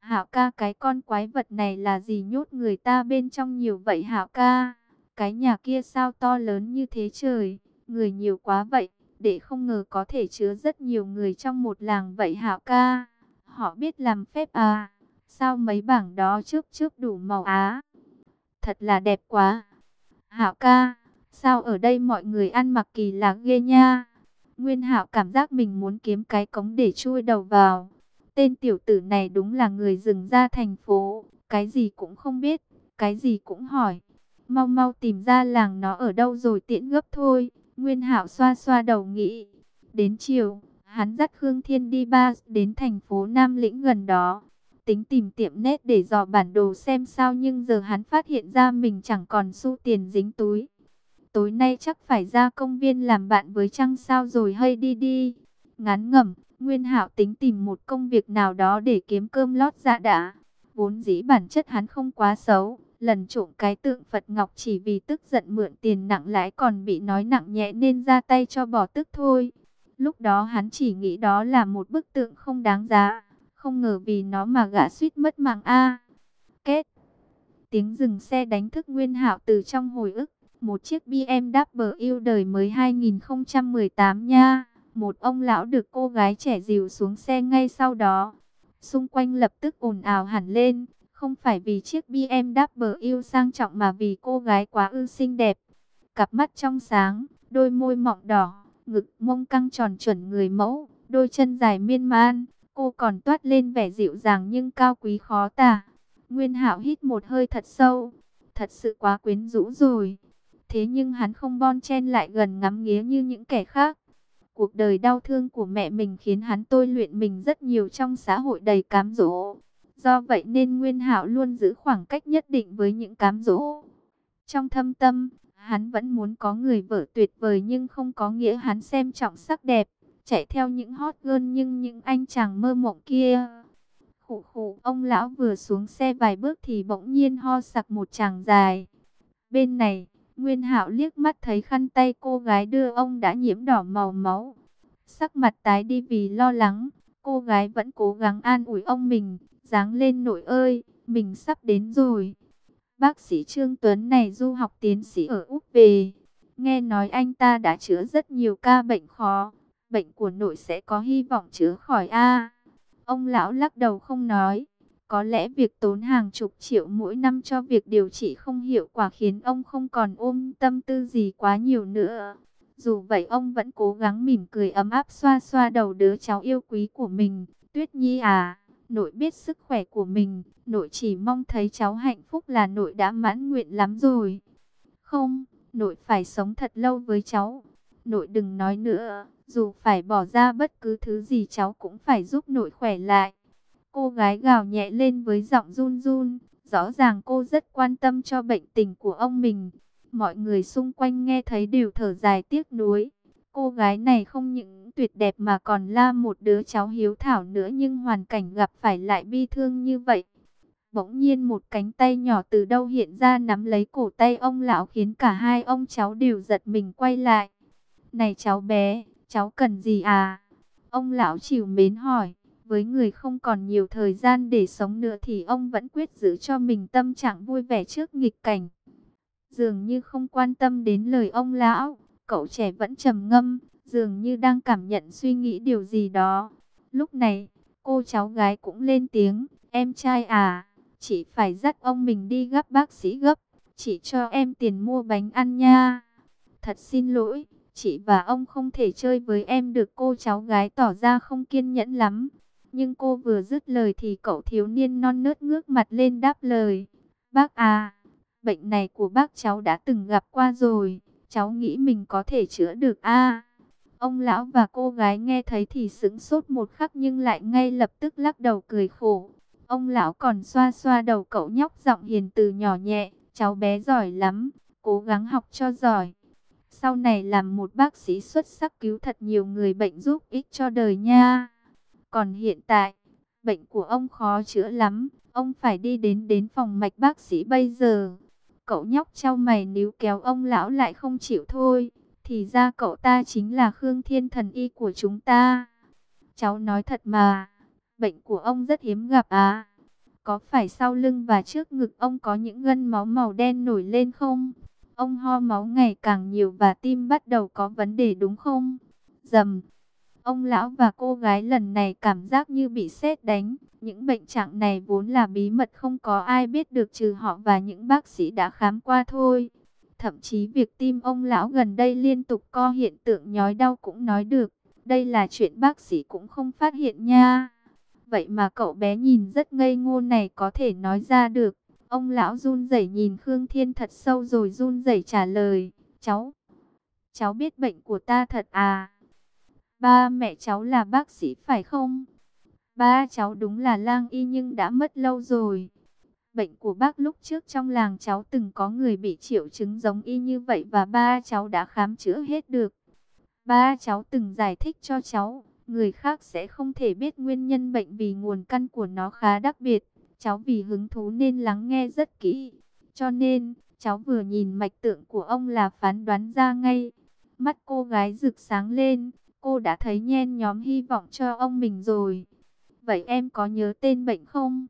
Hạo ca cái con quái vật này là gì nhốt người ta bên trong nhiều vậy Hạo ca? Cái nhà kia sao to lớn như thế trời, người nhiều quá vậy, để không ngờ có thể chứa rất nhiều người trong một làng vậy Hạo ca. Họ biết làm phép à, sao mấy bảng đó trước trước đủ màu á? Thật là đẹp quá. Hạo ca, sao ở đây mọi người ăn mặc kỳ lạ ghê nha? Nguyên Hạo cảm giác mình muốn kiếm cái cống để chui đầu vào. Tên tiểu tử này đúng là người rừng ra thành phố, cái gì cũng không biết, cái gì cũng hỏi. Mau mau tìm ra làng nó ở đâu rồi tiễn gấp thôi. Nguyên Hạo xoa xoa đầu nghĩ. Đến chiều, hắn dắt Khương Thiên đi ba đến thành phố Nam Lĩnh gần đó. Tính tìm tiệm nét để dò bản đồ xem sao nhưng giờ hắn phát hiện ra mình chẳng còn xu tiền dính túi tối nay chắc phải ra công viên làm bạn với trăng sao rồi hay đi đi. Ngắn ngẩm, Nguyên Hạo tính tìm một công việc nào đó để kiếm cơm lót dạ đã. Vốn dĩ bản chất hắn không quá xấu, lần trộm cái tượng Phật Ngọc chỉ vì tức giận mượn tiền nặng lãi còn bị nói nặng nhẹ nên ra tay cho bỏ tức thôi. Lúc đó hắn chỉ nghĩ đó là một bức tượng không đáng giá, không ngờ vì nó mà gã suýt mất mạng a. Kết. Tiếng dừng xe đánh thức Nguyên Hạo từ trong hồi ức một chiếc BMW đời mới 2018 nha. Một ông lão được cô gái trẻ dìu xuống xe ngay sau đó. Xung quanh lập tức ồn ào hẳn lên, không phải vì chiếc BMW sang trọng mà vì cô gái quá ư xinh đẹp. Cặp mắt trong sáng, đôi môi mọng đỏ, ngực mông căng tròn chuẩn người mẫu, đôi chân dài miên man. Cô còn toát lên vẻ dịu dàng nhưng cao quý khó tả. Nguyên Hạo hít một hơi thật sâu, thật sự quá quyến rũ rồi. Thế nhưng hắn không bon chen lại gần ngắm nghía như những kẻ khác. Cuộc đời đau thương của mẹ mình khiến hắn tôi luyện mình rất nhiều trong xã hội đầy cám dỗ. Do vậy nên Nguyên Hạo luôn giữ khoảng cách nhất định với những cám dỗ. Trong thâm tâm, hắn vẫn muốn có người vợ tuyệt vời nhưng không có nghĩa hắn xem trọng sắc đẹp, chạy theo những hot girl nhưng những anh chàng mơ mộng kia. khụ khụ ông lão vừa xuống xe vài bước thì bỗng nhiên ho sặc một chàng dài. Bên này, Nguyên Hạo liếc mắt thấy khăn tay cô gái đưa ông đã nhiễm đỏ màu máu. Sắc mặt tái đi vì lo lắng, cô gái vẫn cố gắng an ủi ông mình, dáng lên nội ơi, mình sắp đến rồi. Bác sĩ Trương Tuấn này du học tiến sĩ ở Úc về. Nghe nói anh ta đã chữa rất nhiều ca bệnh khó, bệnh của nội sẽ có hy vọng chữa khỏi a. Ông lão lắc đầu không nói. Có lẽ việc tốn hàng chục triệu mỗi năm cho việc điều trị không hiệu quả khiến ông không còn ôm tâm tư gì quá nhiều nữa. Dù vậy ông vẫn cố gắng mỉm cười ấm áp xoa xoa đầu đứa cháu yêu quý của mình. Tuyết Nhi à, nội biết sức khỏe của mình, nội chỉ mong thấy cháu hạnh phúc là nội đã mãn nguyện lắm rồi. Không, nội phải sống thật lâu với cháu. Nội đừng nói nữa, dù phải bỏ ra bất cứ thứ gì cháu cũng phải giúp nội khỏe lại. Cô gái gào nhẹ lên với giọng run run, rõ ràng cô rất quan tâm cho bệnh tình của ông mình. Mọi người xung quanh nghe thấy đều thở dài tiếc nuối. Cô gái này không những tuyệt đẹp mà còn là một đứa cháu hiếu thảo nữa nhưng hoàn cảnh gặp phải lại bi thương như vậy. Bỗng nhiên một cánh tay nhỏ từ đâu hiện ra nắm lấy cổ tay ông lão khiến cả hai ông cháu đều giật mình quay lại. Này cháu bé, cháu cần gì à? Ông lão chiều mến hỏi. Với người không còn nhiều thời gian để sống nữa thì ông vẫn quyết giữ cho mình tâm trạng vui vẻ trước nghịch cảnh. Dường như không quan tâm đến lời ông lão, cậu trẻ vẫn trầm ngâm, dường như đang cảm nhận suy nghĩ điều gì đó. Lúc này, cô cháu gái cũng lên tiếng, em trai à, chỉ phải dắt ông mình đi gấp bác sĩ gấp, chỉ cho em tiền mua bánh ăn nha. Thật xin lỗi, chị và ông không thể chơi với em được cô cháu gái tỏ ra không kiên nhẫn lắm. Nhưng cô vừa dứt lời thì cậu thiếu niên non nớt ngước mặt lên đáp lời. Bác à, bệnh này của bác cháu đã từng gặp qua rồi, cháu nghĩ mình có thể chữa được a Ông lão và cô gái nghe thấy thì sững sốt một khắc nhưng lại ngay lập tức lắc đầu cười khổ. Ông lão còn xoa xoa đầu cậu nhóc giọng hiền từ nhỏ nhẹ, cháu bé giỏi lắm, cố gắng học cho giỏi. Sau này làm một bác sĩ xuất sắc cứu thật nhiều người bệnh giúp ích cho đời nha. Còn hiện tại, bệnh của ông khó chữa lắm, ông phải đi đến đến phòng mạch bác sĩ bây giờ. Cậu nhóc trao mày níu kéo ông lão lại không chịu thôi, thì ra cậu ta chính là Khương Thiên Thần Y của chúng ta. Cháu nói thật mà, bệnh của ông rất hiếm gặp à. Có phải sau lưng và trước ngực ông có những gân máu màu đen nổi lên không? Ông ho máu ngày càng nhiều và tim bắt đầu có vấn đề đúng không? Dầm. Ông lão và cô gái lần này cảm giác như bị sét đánh. Những bệnh trạng này vốn là bí mật không có ai biết được trừ họ và những bác sĩ đã khám qua thôi. Thậm chí việc tim ông lão gần đây liên tục co hiện tượng nhói đau cũng nói được. Đây là chuyện bác sĩ cũng không phát hiện nha. Vậy mà cậu bé nhìn rất ngây ngô này có thể nói ra được. Ông lão run rẩy nhìn Khương Thiên thật sâu rồi run rẩy trả lời. Cháu, cháu biết bệnh của ta thật à? Ba mẹ cháu là bác sĩ phải không? Ba cháu đúng là lang y nhưng đã mất lâu rồi. Bệnh của bác lúc trước trong làng cháu từng có người bị triệu chứng giống y như vậy và ba cháu đã khám chữa hết được. Ba cháu từng giải thích cho cháu, người khác sẽ không thể biết nguyên nhân bệnh vì nguồn căn của nó khá đặc biệt. Cháu vì hứng thú nên lắng nghe rất kỹ. Cho nên, cháu vừa nhìn mạch tượng của ông là phán đoán ra ngay. Mắt cô gái rực sáng lên, Cô đã thấy nhen nhóm hy vọng cho ông mình rồi. Vậy em có nhớ tên bệnh không?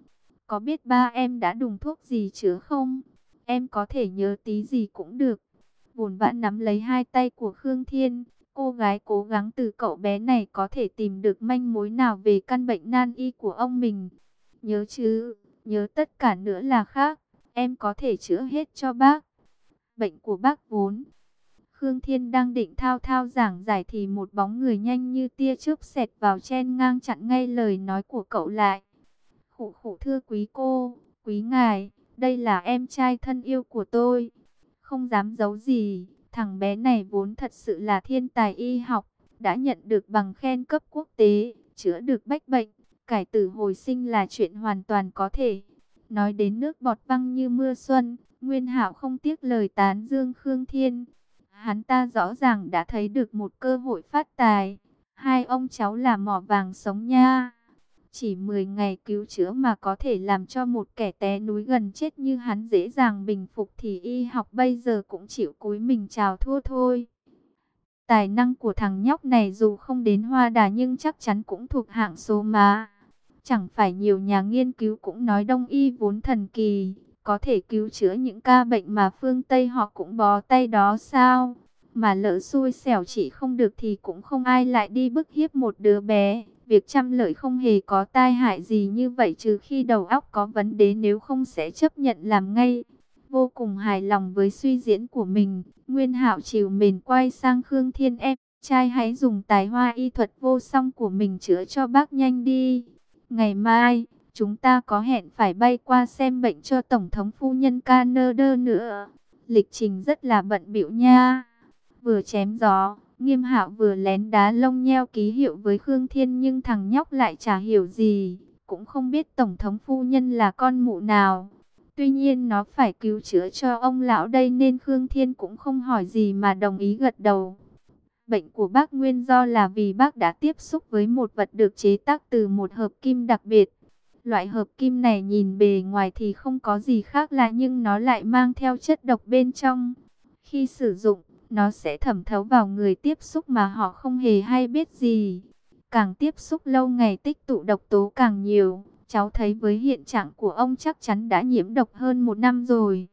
Có biết ba em đã đùng thuốc gì chữa không? Em có thể nhớ tí gì cũng được. Buồn vã nắm lấy hai tay của Khương Thiên. Cô gái cố gắng từ cậu bé này có thể tìm được manh mối nào về căn bệnh nan y của ông mình. Nhớ chứ, nhớ tất cả nữa là khác. Em có thể chữa hết cho bác. Bệnh của bác vốn Khương Thiên đang định thao thao giảng giải thì một bóng người nhanh như tia chớp xẹt vào chen ngang chặn ngay lời nói của cậu lại. Khủ khủ thưa quý cô, quý ngài, đây là em trai thân yêu của tôi. Không dám giấu gì, thằng bé này vốn thật sự là thiên tài y học, đã nhận được bằng khen cấp quốc tế, chữa được bách bệnh, cải tử hồi sinh là chuyện hoàn toàn có thể. Nói đến nước bọt văng như mưa xuân, Nguyên Hạo không tiếc lời tán dương Khương Thiên. Hắn ta rõ ràng đã thấy được một cơ hội phát tài. Hai ông cháu là mỏ vàng sống nha. Chỉ 10 ngày cứu chữa mà có thể làm cho một kẻ té núi gần chết như hắn dễ dàng bình phục thì y học bây giờ cũng chịu cúi mình chào thua thôi. Tài năng của thằng nhóc này dù không đến hoa đà nhưng chắc chắn cũng thuộc hạng số má. Chẳng phải nhiều nhà nghiên cứu cũng nói đông y vốn thần kỳ, có thể cứu chữa những ca bệnh mà phương Tây họ cũng bó tay đó sao? Mà lỡ xui xẻo chỉ không được thì cũng không ai lại đi bức hiếp một đứa bé. Việc chăm lợi không hề có tai hại gì như vậy trừ khi đầu óc có vấn đề nếu không sẽ chấp nhận làm ngay. Vô cùng hài lòng với suy diễn của mình, Nguyên Hạo chiều mền quay sang Khương Thiên em, trai hãy dùng tài hoa y thuật vô song của mình chữa cho bác nhanh đi. Ngày mai, chúng ta có hẹn phải bay qua xem bệnh cho Tổng thống phu nhân Canada nữa. Lịch trình rất là bận bịu nha. Vừa chém gió, Nghiêm Hạo vừa lén đá lông nheo ký hiệu với Khương Thiên nhưng thằng nhóc lại chả hiểu gì, cũng không biết tổng thống phu nhân là con mụ nào. Tuy nhiên nó phải cứu chữa cho ông lão đây nên Khương Thiên cũng không hỏi gì mà đồng ý gật đầu. Bệnh của bác nguyên do là vì bác đã tiếp xúc với một vật được chế tác từ một hợp kim đặc biệt. Loại hợp kim này nhìn bề ngoài thì không có gì khác lạ nhưng nó lại mang theo chất độc bên trong. Khi sử dụng, nó sẽ thẩm thấu vào người tiếp xúc mà họ không hề hay biết gì. Càng tiếp xúc lâu ngày tích tụ độc tố càng nhiều. Cháu thấy với hiện trạng của ông chắc chắn đã nhiễm độc hơn một năm rồi.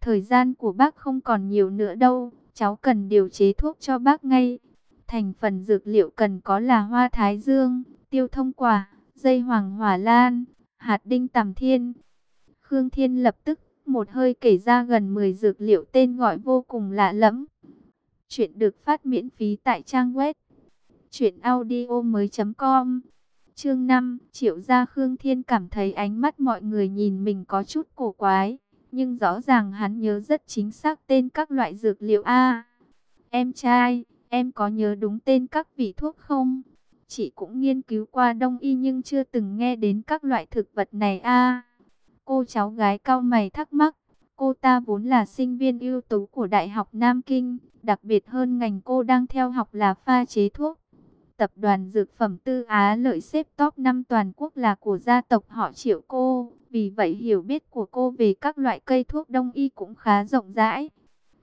Thời gian của bác không còn nhiều nữa đâu. Cháu cần điều chế thuốc cho bác ngay. Thành phần dược liệu cần có là hoa thái dương, tiêu thông quả, dây hoàng hỏa lan, hạt đinh tầm thiên. Khương Thiên lập tức một hơi kể ra gần 10 dược liệu tên gọi vô cùng lạ lẫm. Chuyện được phát miễn phí tại trang web truyệnaudiomoi.com. Chương 5, Triệu gia Khương Thiên cảm thấy ánh mắt mọi người nhìn mình có chút cổ quái, nhưng rõ ràng hắn nhớ rất chính xác tên các loại dược liệu a. em trai, em có nhớ đúng tên các vị thuốc không? Chị cũng nghiên cứu qua đông y nhưng chưa từng nghe đến các loại thực vật này a. Cô cháu gái cao mày thắc mắc, cô ta vốn là sinh viên ưu tú của Đại học Nam Kinh, Đặc biệt hơn ngành cô đang theo học là pha chế thuốc. Tập đoàn Dược phẩm Tư Á lợi xếp top 5 toàn quốc là của gia tộc họ triệu cô. Vì vậy hiểu biết của cô về các loại cây thuốc đông y cũng khá rộng rãi.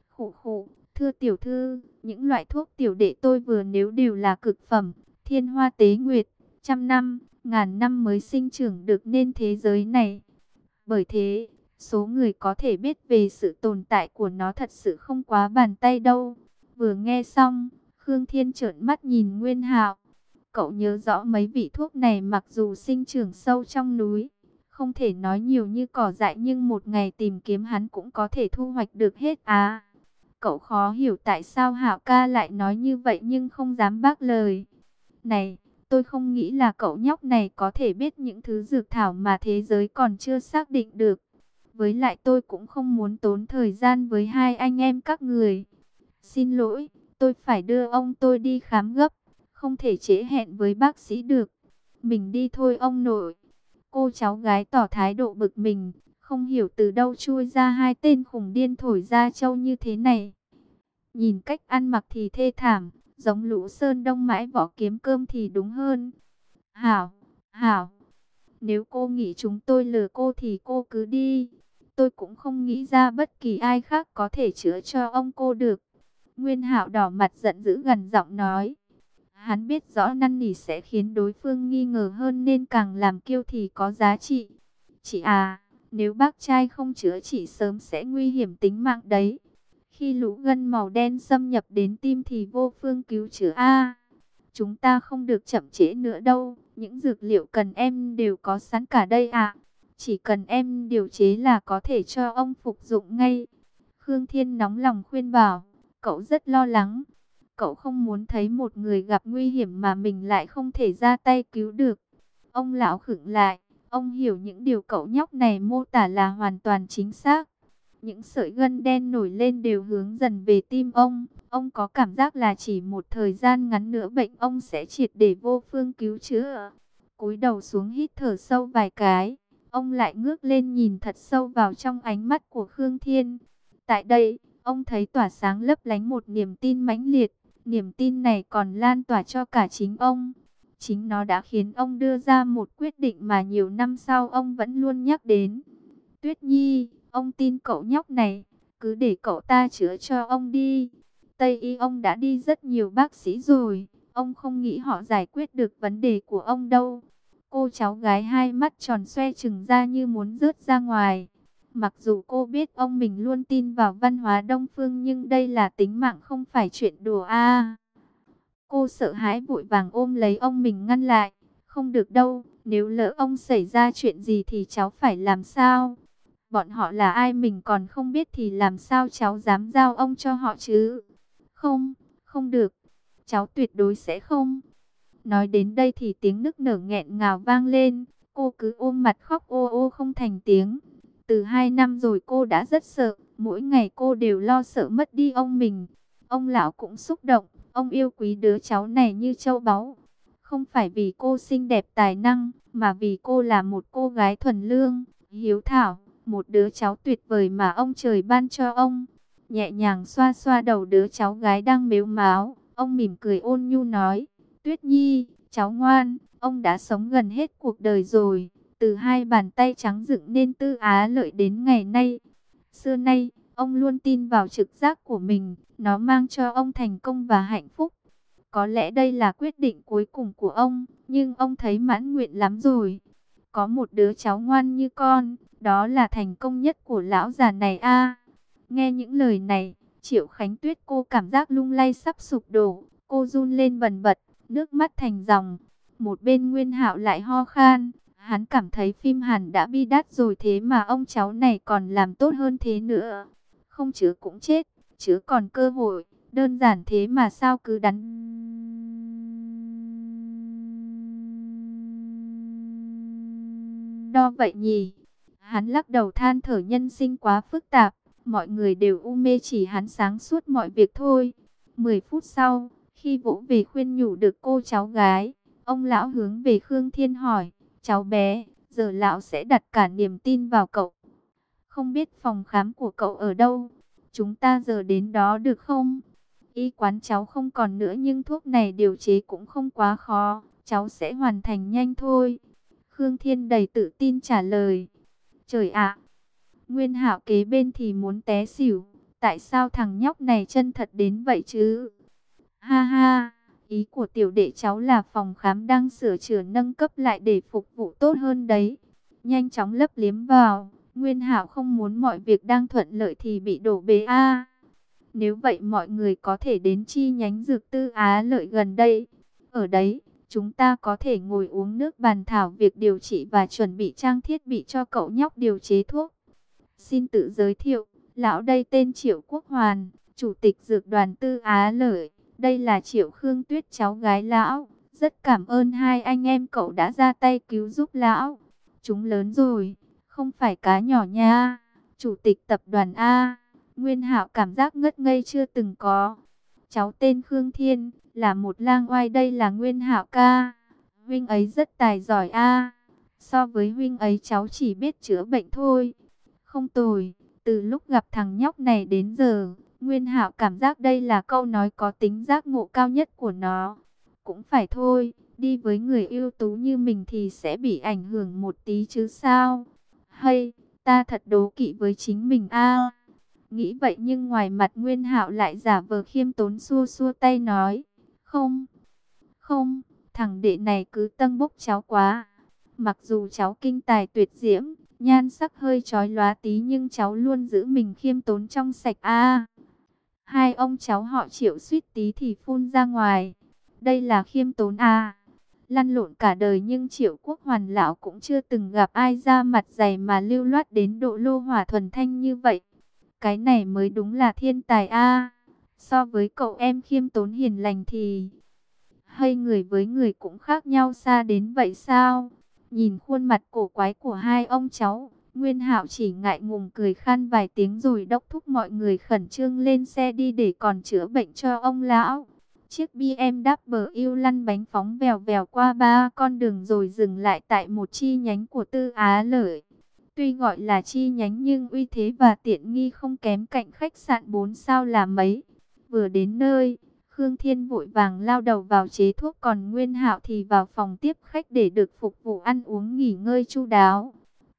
Khủ khủ, thưa tiểu thư, những loại thuốc tiểu đệ tôi vừa nếu đều là cực phẩm, thiên hoa tế nguyệt, trăm năm, ngàn năm mới sinh trưởng được nên thế giới này. Bởi thế, Số người có thể biết về sự tồn tại của nó thật sự không quá bàn tay đâu. Vừa nghe xong, Khương Thiên trợn mắt nhìn Nguyên Hạo. Cậu nhớ rõ mấy vị thuốc này mặc dù sinh trưởng sâu trong núi, không thể nói nhiều như cỏ dại nhưng một ngày tìm kiếm hắn cũng có thể thu hoạch được hết à. Cậu khó hiểu tại sao Hạo ca lại nói như vậy nhưng không dám bác lời. Này, tôi không nghĩ là cậu nhóc này có thể biết những thứ dược thảo mà thế giới còn chưa xác định được. Với lại tôi cũng không muốn tốn thời gian với hai anh em các người. Xin lỗi, tôi phải đưa ông tôi đi khám gấp. Không thể trễ hẹn với bác sĩ được. Mình đi thôi ông nội. Cô cháu gái tỏ thái độ bực mình. Không hiểu từ đâu chui ra hai tên khủng điên thổi ra châu như thế này. Nhìn cách ăn mặc thì thê thảm. Giống lũ sơn đông mãi vỏ kiếm cơm thì đúng hơn. Hảo, hảo. Nếu cô nghĩ chúng tôi lừa cô thì cô cứ đi. Tôi cũng không nghĩ ra bất kỳ ai khác có thể chữa cho ông cô được. Nguyên hạo đỏ mặt giận dữ gần giọng nói. Hắn biết rõ năn nỉ sẽ khiến đối phương nghi ngờ hơn nên càng làm kiêu thì có giá trị. Chị à, nếu bác trai không chữa chỉ sớm sẽ nguy hiểm tính mạng đấy. Khi lũ gân màu đen xâm nhập đến tim thì vô phương cứu chữa a. chúng ta không được chậm trễ nữa đâu, những dược liệu cần em đều có sẵn cả đây ạ. Chỉ cần em điều chế là có thể cho ông phục dụng ngay. Khương Thiên nóng lòng khuyên bảo, cậu rất lo lắng. Cậu không muốn thấy một người gặp nguy hiểm mà mình lại không thể ra tay cứu được. Ông lão khựng lại, ông hiểu những điều cậu nhóc này mô tả là hoàn toàn chính xác. Những sợi gân đen nổi lên đều hướng dần về tim ông. Ông có cảm giác là chỉ một thời gian ngắn nữa bệnh ông sẽ triệt để vô phương cứu chữa. cúi đầu xuống hít thở sâu vài cái. Ông lại ngước lên nhìn thật sâu vào trong ánh mắt của Khương Thiên. Tại đây, ông thấy tỏa sáng lấp lánh một niềm tin mãnh liệt. Niềm tin này còn lan tỏa cho cả chính ông. Chính nó đã khiến ông đưa ra một quyết định mà nhiều năm sau ông vẫn luôn nhắc đến. Tuyết Nhi, ông tin cậu nhóc này, cứ để cậu ta chữa cho ông đi. Tây y ông đã đi rất nhiều bác sĩ rồi, ông không nghĩ họ giải quyết được vấn đề của ông đâu. Cô cháu gái hai mắt tròn xoe trừng ra như muốn rớt ra ngoài. Mặc dù cô biết ông mình luôn tin vào văn hóa đông phương nhưng đây là tính mạng không phải chuyện đùa a. cô sợ hãi vội vàng ôm lấy ông mình ngăn lại. Không được đâu, nếu lỡ ông xảy ra chuyện gì thì cháu phải làm sao? Bọn họ là ai mình còn không biết thì làm sao cháu dám giao ông cho họ chứ? Không, không được. Cháu tuyệt đối sẽ không. Nói đến đây thì tiếng nức nở nghẹn ngào vang lên. Cô cứ ôm mặt khóc ô ô không thành tiếng. Từ hai năm rồi cô đã rất sợ. Mỗi ngày cô đều lo sợ mất đi ông mình. Ông lão cũng xúc động. Ông yêu quý đứa cháu này như châu báu. Không phải vì cô xinh đẹp tài năng, mà vì cô là một cô gái thuần lương, hiếu thảo, một đứa cháu tuyệt vời mà ông trời ban cho ông. Nhẹ nhàng xoa xoa đầu đứa cháu gái đang mếu máo, ông mỉm cười ôn nhu nói, Tuyết Nhi, cháu ngoan, ông đã sống gần hết cuộc đời rồi, từ hai bàn tay trắng dựng nên tư á lợi đến ngày nay. Xưa nay, ông luôn tin vào trực giác của mình, nó mang cho ông thành công và hạnh phúc. Có lẽ đây là quyết định cuối cùng của ông, nhưng ông thấy mãn nguyện lắm rồi. Có một đứa cháu ngoan như con, đó là thành công nhất của lão già này a. nghe những lời này, Triệu Khánh Tuyết cô cảm giác lung lay sắp sụp đổ, cô run lên bần bật, nước mắt thành dòng. Một bên Nguyên Hạo lại ho khan, hắn cảm thấy phim Hàn đã bi đát rồi thế mà ông cháu này còn làm tốt hơn thế nữa. Không chứ cũng chết, chứ còn cơ hội, đơn giản thế mà sao cứ đắn đo vậy nhỉ? Hắn lắc đầu than thở nhân sinh quá phức tạp, mọi người đều u mê chỉ hắn sáng suốt mọi việc thôi. Mười phút sau, khi vỗ về khuyên nhủ được cô cháu gái, ông lão hướng về Khương Thiên hỏi, cháu bé, giờ lão sẽ đặt cả niềm tin vào cậu. Không biết phòng khám của cậu ở đâu, chúng ta giờ đến đó được không? Y quán cháu không còn nữa nhưng thuốc này điều chế cũng không quá khó, cháu sẽ hoàn thành nhanh thôi. Khương Thiên đầy tự tin trả lời. Trời ạ! Nguyên hạo kế bên thì muốn té xỉu. Tại sao thằng nhóc này chân thật đến vậy chứ? Ha ha! Ý của tiểu đệ cháu là phòng khám đang sửa chữa nâng cấp lại để phục vụ tốt hơn đấy. Nhanh chóng lấp liếm vào. Nguyên hạo không muốn mọi việc đang thuận lợi thì bị đổ bế a. nếu vậy mọi người có thể đến chi nhánh dược tư Á lợi gần đây. Ở đấy, Chúng ta có thể ngồi uống nước bàn thảo việc điều trị và chuẩn bị trang thiết bị cho cậu nhóc điều chế thuốc. Xin tự giới thiệu, lão đây tên Triệu Quốc Hoàn, Chủ tịch Dược đoàn Tư Á Lợi. Đây là Triệu Khương Tuyết cháu gái lão. Rất cảm ơn hai anh em cậu đã ra tay cứu giúp lão. Chúng lớn rồi, không phải cá nhỏ nha. Chủ tịch tập đoàn A. Nguyên Hạo cảm giác ngất ngây chưa từng có. Cháu tên Khương Thiên, là một lang oai đây là Nguyên Hạo ca. Huynh ấy rất tài giỏi a. So với huynh ấy cháu chỉ biết chữa bệnh thôi. Không tồi, từ lúc gặp thằng nhóc này đến giờ, Nguyên Hạo cảm giác đây là câu nói có tính giác ngộ cao nhất của nó. Cũng phải thôi, đi với người ưu tú như mình thì sẽ bị ảnh hưởng một tí chứ sao. Hay, ta thật đố kỵ với chính mình a. Nghĩ vậy nhưng ngoài mặt Nguyên Hạo lại giả vờ khiêm tốn xua xua tay nói, không, không, thằng đệ này cứ tân bốc cháu quá. Mặc dù cháu kinh tài tuyệt diễm, nhan sắc hơi trói lóa tí nhưng cháu luôn giữ mình khiêm tốn trong sạch a. hai ông cháu họ triệu suýt tí thì phun ra ngoài. Đây là khiêm tốn a. Lăn lộn cả đời nhưng triệu quốc hoàn lão cũng chưa từng gặp ai ra mặt dày mà lưu loát đến độ lô hỏa thuần thanh như vậy. Cái này mới đúng là thiên tài a. So với cậu em khiêm tốn hiền lành thì hay người với người cũng khác nhau xa đến vậy sao? Nhìn khuôn mặt cổ quái của hai ông cháu, Nguyên Hạo chỉ ngại ngùng cười khan vài tiếng rồi đốc thúc mọi người khẩn trương lên xe đi để còn chữa bệnh cho ông lão. Chiếc BMW lăn bánh phóng vèo vèo qua ba con đường rồi dừng lại tại một chi nhánh của Tư Á Lợi. Tuy gọi là chi nhánh nhưng uy thế và tiện nghi không kém cạnh khách sạn 4 sao là mấy. Vừa đến nơi, Khương Thiên vội vàng lao đầu vào chế thuốc còn Nguyên Hạo thì vào phòng tiếp khách để được phục vụ ăn uống nghỉ ngơi chu đáo.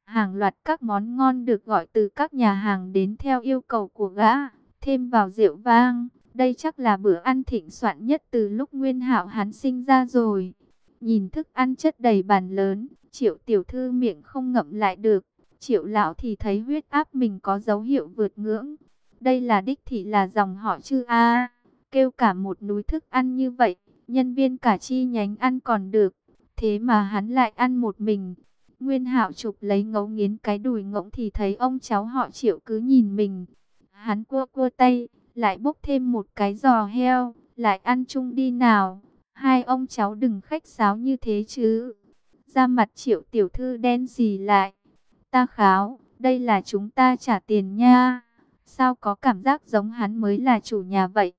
Hàng loạt các món ngon được gọi từ các nhà hàng đến theo yêu cầu của gã, thêm vào rượu vang. Đây chắc là bữa ăn thịnh soạn nhất từ lúc Nguyên Hạo hắn sinh ra rồi. Nhìn thức ăn chất đầy bàn lớn, Triệu tiểu thư miệng không ngậm lại được. Triệu lão thì thấy huyết áp mình có dấu hiệu vượt ngưỡng. Đây là đích thị là dòng họ chư A. Kêu cả một núi thức ăn như vậy, nhân viên cả chi nhánh ăn còn được. Thế mà hắn lại ăn một mình. Nguyên hạo chụp lấy ngấu nghiến cái đùi ngỗng thì thấy ông cháu họ triệu cứ nhìn mình. Hắn cua cua tay, lại bốc thêm một cái giò heo, lại ăn chung đi nào. Hai ông cháu đừng khách sáo như thế chứ. Ra mặt triệu tiểu thư đen gì lại. Ta kháo, đây là chúng ta trả tiền nha. Sao có cảm giác giống hắn mới là chủ nhà vậy?